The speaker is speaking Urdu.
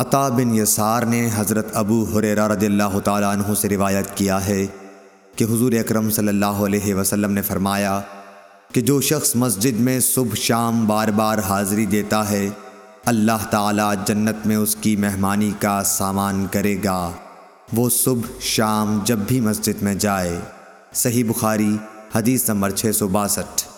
عطا بن یسار نے حضرت ابو حریرہ رضی اللہ تعالیٰ عنہ سے روایت کیا ہے کہ حضور اکرم صلی اللہ علیہ وسلم نے فرمایا کہ جو شخص مسجد میں صبح شام بار بار حاضری دیتا ہے، اللہ تعالیٰ جنت میں اس کی مہمانی کا سامان کرے گا۔ وہ صبح شام جب بھی مسجد میں جائے۔ صحیح بخاری، حدیث نمبر 662